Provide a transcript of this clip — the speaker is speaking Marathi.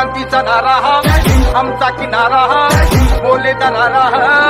क्रांतीचा नारा हा. आमचा किनारा हा. बोलेचा नारा हा.